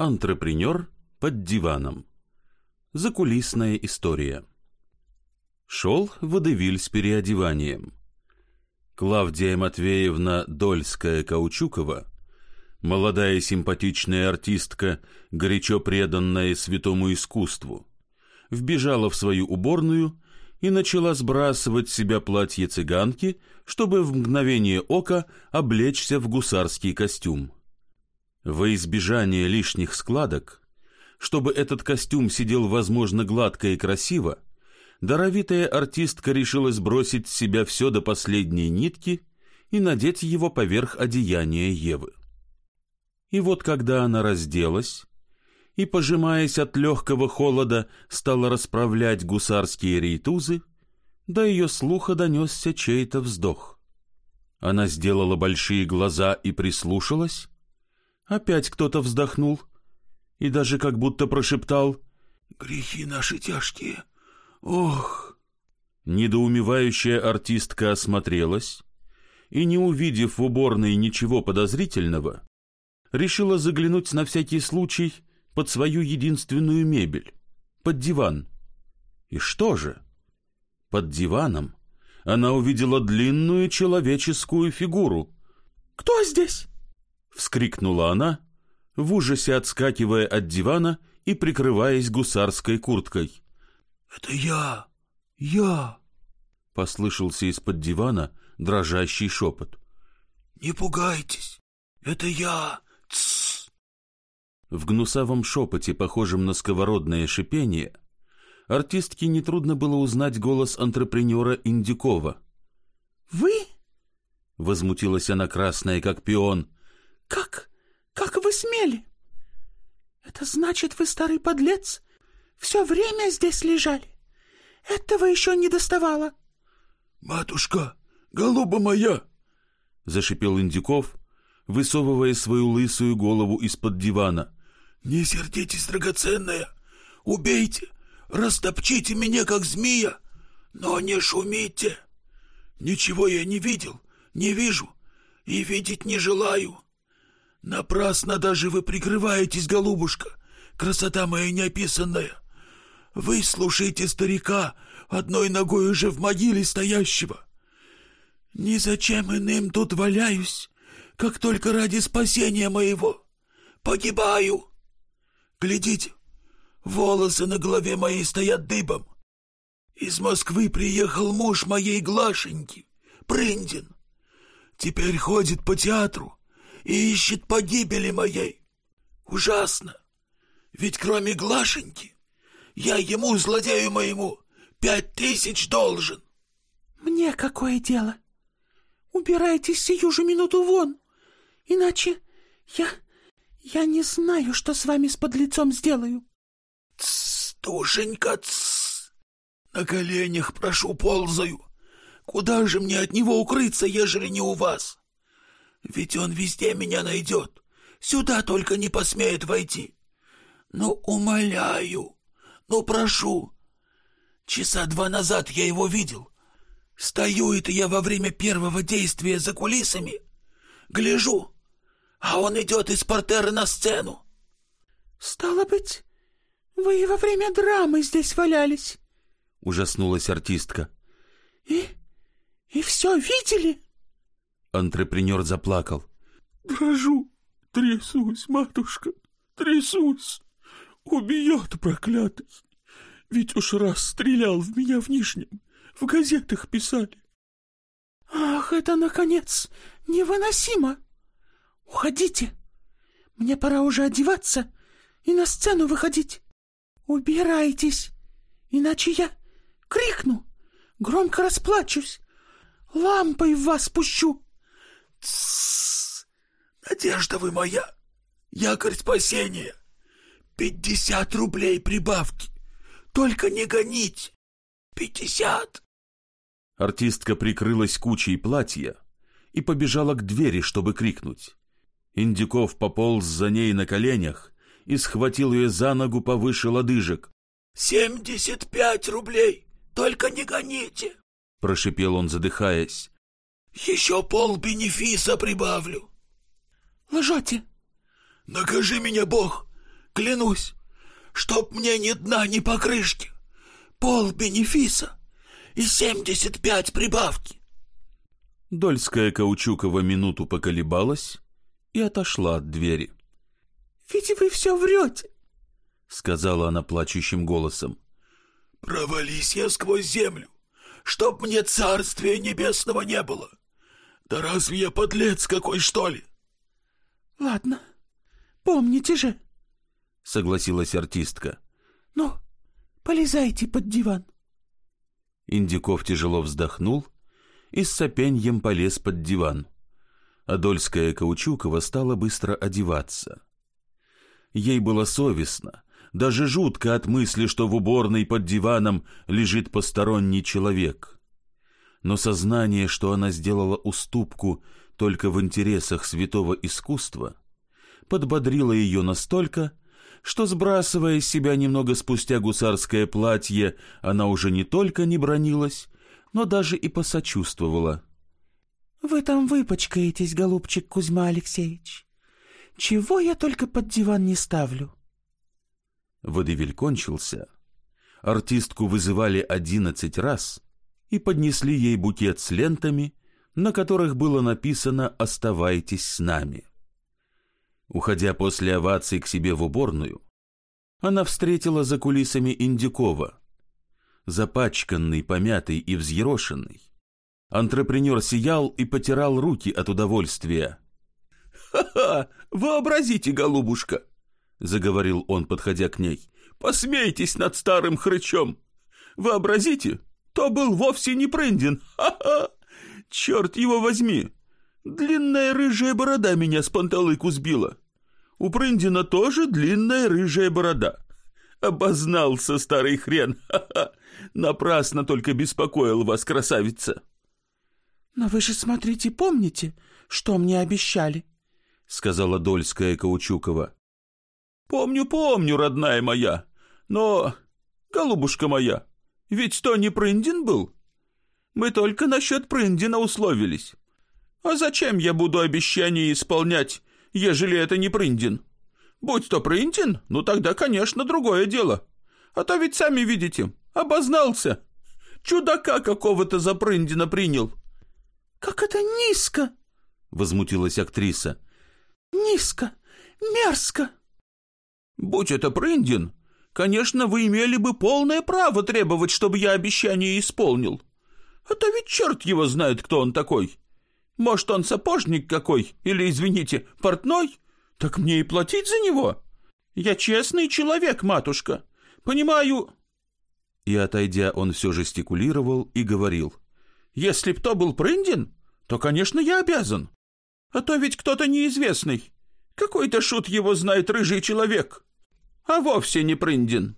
Антрепренер под диваном. Закулисная история. Шел водевиль с переодеванием. Клавдия Матвеевна Дольская-Каучукова, молодая симпатичная артистка, горячо преданная святому искусству, вбежала в свою уборную и начала сбрасывать с себя платье цыганки, чтобы в мгновение ока облечься в гусарский костюм. Во избежание лишних складок, чтобы этот костюм сидел, возможно, гладко и красиво, даровитая артистка решила сбросить с себя все до последней нитки и надеть его поверх одеяния Евы. И вот когда она разделась и, пожимаясь от легкого холода, стала расправлять гусарские рейтузы, до ее слуха донесся чей-то вздох. Она сделала большие глаза и прислушалась. Опять кто-то вздохнул и даже как будто прошептал «Грехи наши тяжкие, ох!» Недоумевающая артистка осмотрелась и, не увидев в уборной ничего подозрительного, решила заглянуть на всякий случай под свою единственную мебель, под диван. И что же? Под диваном она увидела длинную человеческую фигуру. «Кто здесь?» — вскрикнула она, в ужасе отскакивая от дивана и прикрываясь гусарской курткой. «Это я! Я!» — послышался из-под дивана дрожащий шепот. «Не пугайтесь! Это я! Тссс!» В гнусавом шепоте, похожем на сковородное шипение, артистке нетрудно было узнать голос антрепренера Индюкова. «Вы?» — возмутилась она красная, как пион. «Как? Как вы смели? Это значит, вы, старый подлец, все время здесь лежали? Этого еще не доставало!» «Матушка, голуба моя!» — зашипел Индюков, высовывая свою лысую голову из-под дивана. «Не сердитесь, драгоценная! Убейте! Растопчите меня, как змея, но не шумите. Ничего я не видел, не вижу и видеть не желаю. Напрасно даже вы прикрываетесь, голубушка, красота моя неописанная. Вы слушайте старика, одной ногой уже в могиле стоящего. Ни зачем иным тут валяюсь, как только ради спасения моего. Погибаю. Глядите, Волосы на голове моей стоят дыбом. Из Москвы приехал муж моей Глашеньки, Прындин. Теперь ходит по театру и ищет погибели моей. Ужасно. Ведь кроме Глашеньки я ему, злодею моему, пять тысяч должен. Мне какое дело? Убирайтесь сию же минуту вон, иначе я... я не знаю, что с вами с подлецом сделаю. Тссс, душенька, тссс. На коленях прошу ползаю. Куда же мне от него укрыться, ежели не у вас? Ведь он везде меня найдет. Сюда только не посмеет войти. Ну, умоляю, ну, прошу. Часа два назад я его видел. Стою это я во время первого действия за кулисами. Гляжу, а он идет из портера на сцену. — Стало быть, вы и во время драмы здесь валялись. Ужаснулась артистка. И... и все видели? Антрепренер заплакал. Дрожу, трясусь, матушка, трясусь. Убьет проклятый. Ведь уж раз стрелял в меня в Нижнем. В газетах писали. Ах, это, наконец, невыносимо. Уходите. Мне пора уже одеваться и на сцену выходить. «Убирайтесь, иначе я крикну, громко расплачусь, лампой в вас пущу!» «Тссс! Надежда вы моя! Якорь спасения! Пятьдесят рублей прибавки! Только не гонить! Пятьдесят!» Артистка прикрылась кучей платья и побежала к двери, чтобы крикнуть. Индюков пополз за ней на коленях и схватил ее за ногу повыше лодыжек. «Семьдесят пять рублей! Только не гоните!» — прошипел он, задыхаясь. «Еще пол бенефиса прибавлю!» «Лжете!» «Накажи меня, Бог! клянусь, чтоб мне ни дна, ни покрышки, пол бенефиса и семьдесят пять прибавки. Дольская Каучукова минуту поколебалась и отошла от двери. «Ведь вы все врете!» — сказала она плачущим голосом. «Провались я сквозь землю, чтоб мне царствия небесного не было. Да разве я подлец какой, что ли?» «Ладно, помните же!» — согласилась артистка. «Ну, полезайте под диван». Индиков тяжело вздохнул и с сопеньем полез под диван. Адольская Каучукова стала быстро одеваться. Ей было совестно, даже жутко от мысли, что в уборной под диваном лежит посторонний человек. Но сознание, что она сделала уступку только в интересах святого искусства, подбодрило ее настолько, что, сбрасывая с себя немного спустя гусарское платье, она уже не только не бронилась, но даже и посочувствовала. — Вы там выпачкаетесь, голубчик Кузьма Алексеевич. Чего я только под диван не ставлю? Водевиль кончился. Артистку вызывали одиннадцать раз и поднесли ей букет с лентами, на которых было написано «Оставайтесь с нами». Уходя после оваций к себе в уборную, она встретила за кулисами Индюкова. Запачканный, помятый и взъерошенный, антрепренер сиял и потирал руки от удовольствия. «Ха-ха! Вообразите, голубушка!» — заговорил он, подходя к ней. «Посмейтесь над старым хрычом! Вообразите, то был вовсе не Прындин! Ха-ха! Черт его возьми! Длинная рыжая борода меня с панталыку сбила. У Прындина тоже длинная рыжая борода. Обознался старый хрен! Ха-ха! Напрасно только беспокоил вас, красавица!» «Но вы же, смотрите, помните, что мне обещали?» — сказала Дольская Каучукова. «Помню, помню, родная моя, но, голубушка моя, ведь то не Прындин был. Мы только насчет Прындина условились. А зачем я буду обещание исполнять, ежели это не Прындин? Будь то Прындин, ну тогда, конечно, другое дело. А то ведь сами видите, обознался. Чудака какого-то за Прындина принял». «Как это низко!» — возмутилась актриса. Низко, мерзко. Будь это Прындин, конечно, вы имели бы полное право требовать, чтобы я обещание исполнил. А то ведь черт его знает, кто он такой. Может, он сапожник какой, или, извините, портной? Так мне и платить за него. Я честный человек, матушка. Понимаю... И, отойдя, он все жестикулировал и говорил. Если б то был Прындин, то, конечно, я обязан. А то ведь кто-то неизвестный. Какой-то шут его знает рыжий человек. А вовсе не Прындин.